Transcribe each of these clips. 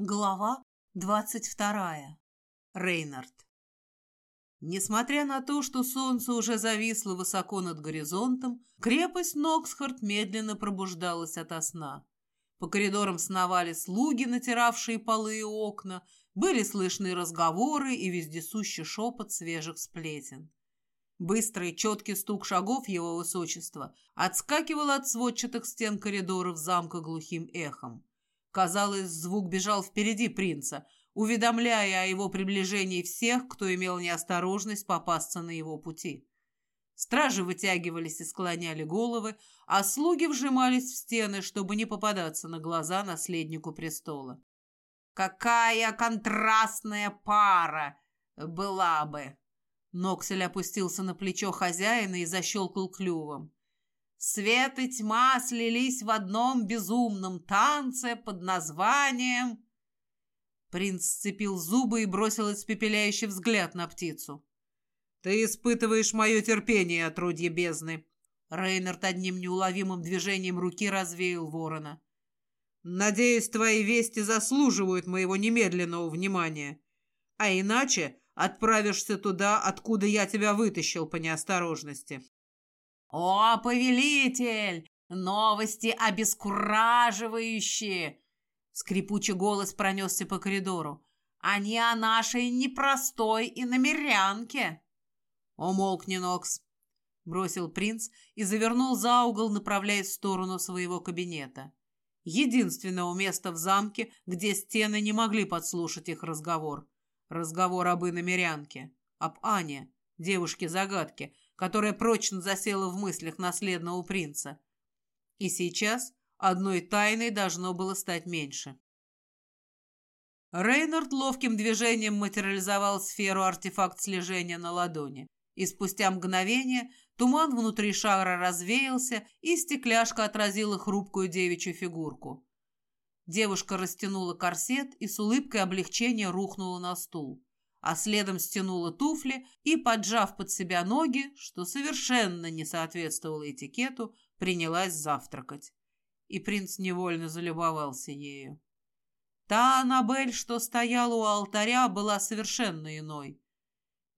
Глава двадцать вторая. Рейнард. Несмотря на то, что солнце уже зависло высоко над горизонтом, крепость Ноксхард медленно пробуждалась ото сна. По коридорам сновали слуги, натиравшие полы и окна, были слышны разговоры и вездесущий шепот свежих сплетен. Быстрый, четкий стук шагов его высочества отскакивал от сводчатых стен коридоров замка глухим эхом. Казалось, звук бежал впереди принца, уведомляя о его приближении всех, кто имел неосторожность попасться на его пути. Стражи вытягивались и склоняли головы, а слуги вжимались в стены, чтобы не попадаться на глаза наследнику престола. «Какая контрастная пара была бы!» Ноксель опустился на плечо хозяина и защелкал клювом. Свет и тьма слились в одном безумном танце под названием... Принц сцепил зубы и бросил испепеляющий взгляд на птицу. «Ты испытываешь мое терпение, отродье бездны!» Рейнард одним неуловимым движением руки развеял ворона. «Надеюсь, твои вести заслуживают моего немедленного внимания. А иначе отправишься туда, откуда я тебя вытащил по неосторожности». «О, повелитель! Новости обескураживающие!» Скрипучий голос пронесся по коридору. «Они о нашей непростой иномерянке!» «Умолкни, Нокс!» — бросил принц и завернул за угол, направляясь в сторону своего кабинета. Единственного места в замке, где стены не могли подслушать их разговор. Разговор об иномерянке, об Ане, девушке-загадке, которая прочно засела в мыслях наследного принца. И сейчас одной тайной должно было стать меньше. Рейнард ловким движением материализовал сферу артефакт слежения на ладони, и спустя мгновение туман внутри шара развеялся, и стекляшка отразила хрупкую девичью фигурку. Девушка растянула корсет и с улыбкой облегчения рухнула на стул а следом стянула туфли и, поджав под себя ноги, что совершенно не соответствовало этикету, принялась завтракать. И принц невольно залюбовался ею. Та Аннабель, что стояла у алтаря, была совершенно иной.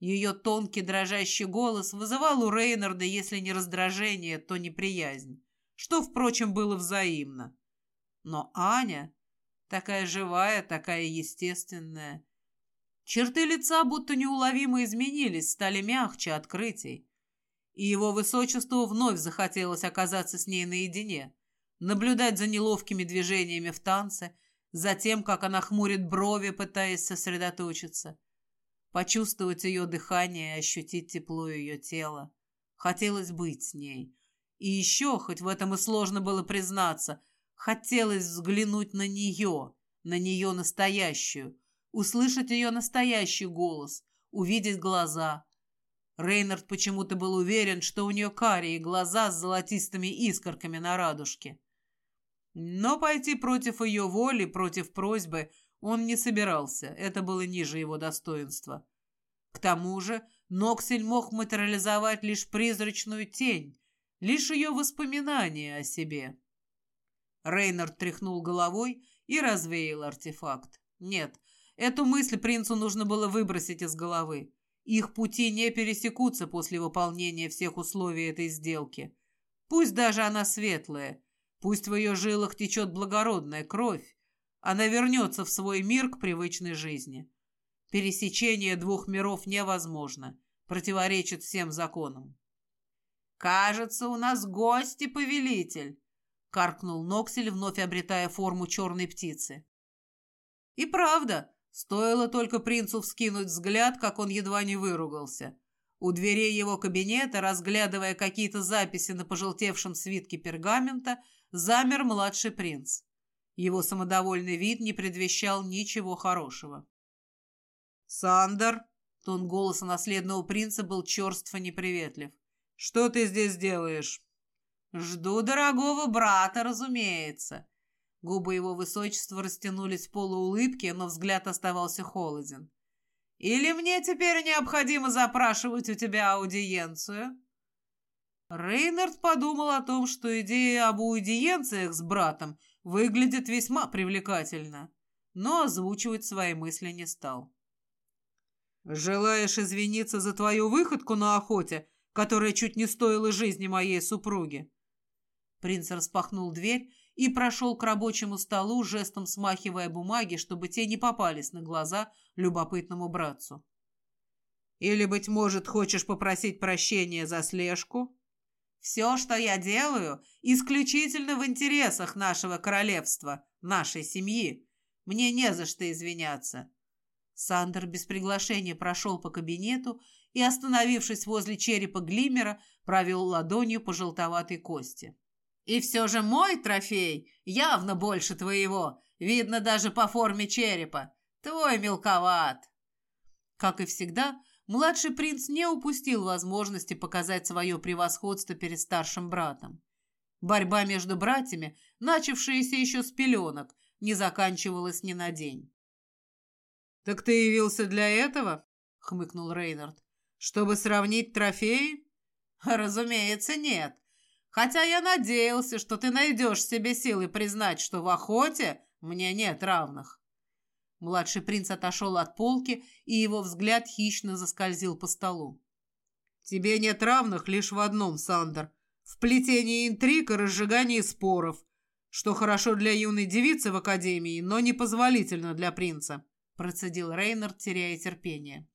Ее тонкий дрожащий голос вызывал у Рейнарда, если не раздражение, то неприязнь, что, впрочем, было взаимно. Но Аня, такая живая, такая естественная, Черты лица будто неуловимо изменились, стали мягче открытий. И его высочеству вновь захотелось оказаться с ней наедине, наблюдать за неловкими движениями в танце, за тем, как она хмурит брови, пытаясь сосредоточиться, почувствовать ее дыхание и ощутить тепло ее тела. Хотелось быть с ней. И еще, хоть в этом и сложно было признаться, хотелось взглянуть на нее, на нее настоящую, услышать ее настоящий голос, увидеть глаза. Рейнард почему-то был уверен, что у нее карие глаза с золотистыми искорками на радужке. Но пойти против ее воли, против просьбы он не собирался, это было ниже его достоинства. К тому же Ноксель мог материализовать лишь призрачную тень, лишь ее воспоминания о себе. Рейнард тряхнул головой и развеял артефакт. Нет, Эту мысль принцу нужно было выбросить из головы. Их пути не пересекутся после выполнения всех условий этой сделки. Пусть даже она светлая, пусть в ее жилах течет благородная кровь, она вернется в свой мир к привычной жизни. Пересечение двух миров невозможно, противоречит всем законам. «Кажется, у нас гости, повелитель!» — каркнул Ноксель, вновь обретая форму черной птицы. И правда, Стоило только принцу вскинуть взгляд, как он едва не выругался. У дверей его кабинета, разглядывая какие-то записи на пожелтевшем свитке пергамента, замер младший принц. Его самодовольный вид не предвещал ничего хорошего. «Сандер!» — тон голоса наследного принца был черств и неприветлив. «Что ты здесь делаешь?» «Жду дорогого брата, разумеется», Губы его высочества растянулись в полуулыбке, но взгляд оставался холоден. «Или мне теперь необходимо запрашивать у тебя аудиенцию?» Рейнард подумал о том, что идея об аудиенциях с братом выглядит весьма привлекательно. но озвучивать свои мысли не стал. «Желаешь извиниться за твою выходку на охоте, которая чуть не стоила жизни моей супруги?» Принц распахнул дверь и прошел к рабочему столу, жестом смахивая бумаги, чтобы те не попались на глаза любопытному братцу. «Или, быть может, хочешь попросить прощения за слежку?» «Все, что я делаю, исключительно в интересах нашего королевства, нашей семьи. Мне не за что извиняться». Сандер без приглашения прошел по кабинету и, остановившись возле черепа Глимера, провел ладонью по желтоватой кости. «И все же мой трофей явно больше твоего, видно даже по форме черепа. Твой мелковат». Как и всегда, младший принц не упустил возможности показать свое превосходство перед старшим братом. Борьба между братьями, начавшаяся еще с пеленок, не заканчивалась ни на день. «Так ты явился для этого?» — хмыкнул Рейнард. «Чтобы сравнить трофеи?» «Разумеется, нет. Хотя я надеялся, что ты найдешь себе силы признать, что в охоте мне нет равных». Младший принц отошел от полки, и его взгляд хищно заскользил по столу. «Тебе нет равных лишь в одном, Сандер. В плетении интриг и разжигании споров, что хорошо для юной девицы в академии, но непозволительно для принца», процедил Рейнард, теряя терпение.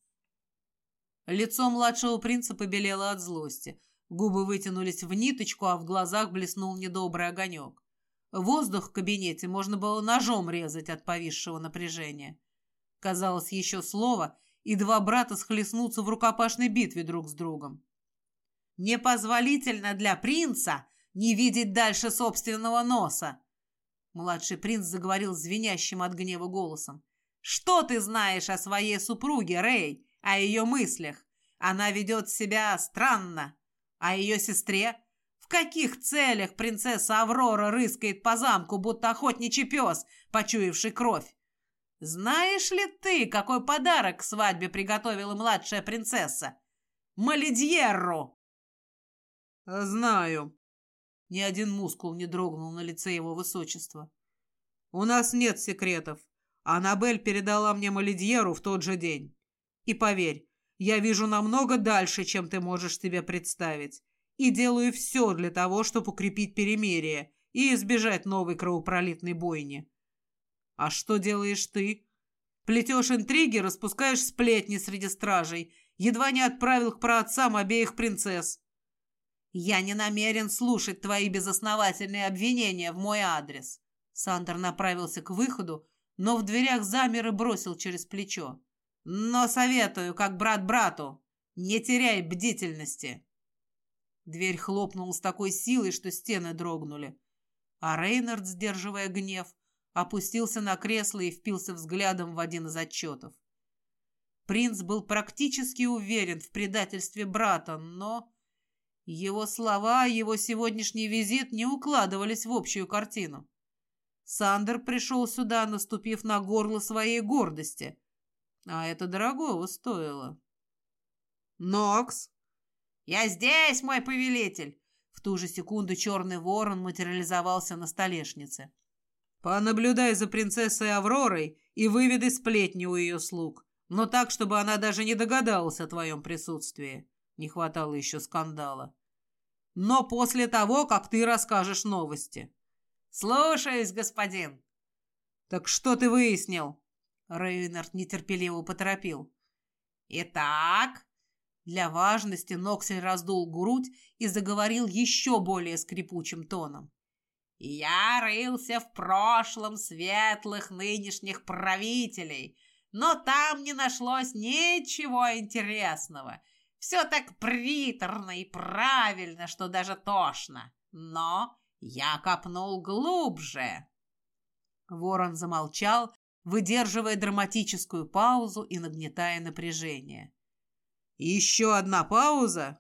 Лицо младшего принца побелело от злости. Губы вытянулись в ниточку, а в глазах блеснул недобрый огонек. Воздух в кабинете можно было ножом резать от повисшего напряжения. Казалось, еще слово, и два брата схлестнутся в рукопашной битве друг с другом. «Непозволительно для принца не видеть дальше собственного носа!» Младший принц заговорил звенящим от гнева голосом. «Что ты знаешь о своей супруге, Рэй, о ее мыслях? Она ведет себя странно. А ее сестре? В каких целях принцесса Аврора рыскает по замку, будто охотничий пес, почуявший кровь? Знаешь ли ты, какой подарок к свадьбе приготовила младшая принцесса? Малидьерру!» «Знаю». Ни один мускул не дрогнул на лице его высочества. «У нас нет секретов. Аннабель передала мне Малидьеру в тот же день. И поверь, я вижу намного дальше, чем ты можешь себе представить, и делаю все для того, чтобы укрепить перемирие и избежать новой кровопролитной бойни. А что делаешь ты? Плетешь интриги, распускаешь сплетни среди стражей, едва не отправил к праотцам обеих принцесс. «Я не намерен слушать твои безосновательные обвинения в мой адрес». Сандер направился к выходу, но в дверях замер и бросил через плечо. «Но советую, как брат брату, не теряй бдительности». Дверь хлопнула с такой силой, что стены дрогнули. А Рейнард, сдерживая гнев, опустился на кресло и впился взглядом в один из отчетов. Принц был практически уверен в предательстве брата, но его слова, его сегодняшний визит не укладывались в общую картину. Сандер пришел сюда, наступив на горло своей гордости, а это дорогого стоило. «Нокс!» «Я здесь, мой повелитель!» В ту же секунду черный ворон материализовался на столешнице. «Понаблюдай за принцессой Авророй и выведи сплетни у ее слуг, но так, чтобы она даже не догадалась о твоем присутствии. Не хватало еще скандала. Но после того, как ты расскажешь новости. Слушаюсь, господин. Так что ты выяснил? Рейнард нетерпеливо поторопил. Итак, для важности Ноксель раздул грудь и заговорил еще более скрипучим тоном. «Я рылся в прошлом светлых нынешних правителей, но там не нашлось ничего интересного. Все так приторно и правильно, что даже тошно. Но я копнул глубже. Ворон замолчал, выдерживая драматическую паузу и нагнетая напряжение. «Еще одна пауза?»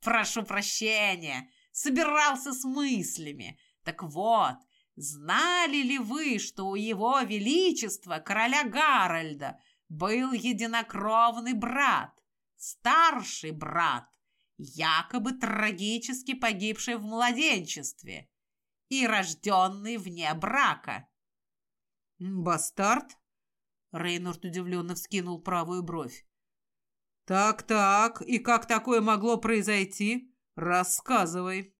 «Прошу прощения, собирался с мыслями. Так вот, знали ли вы, что у его величества, короля Гарольда, был единокровный брат, старший брат, якобы трагически погибший в младенчестве и рожденный вне брака. «Бастард?» Рейнорд удивленно вскинул правую бровь. «Так-так, и как такое могло произойти? Рассказывай».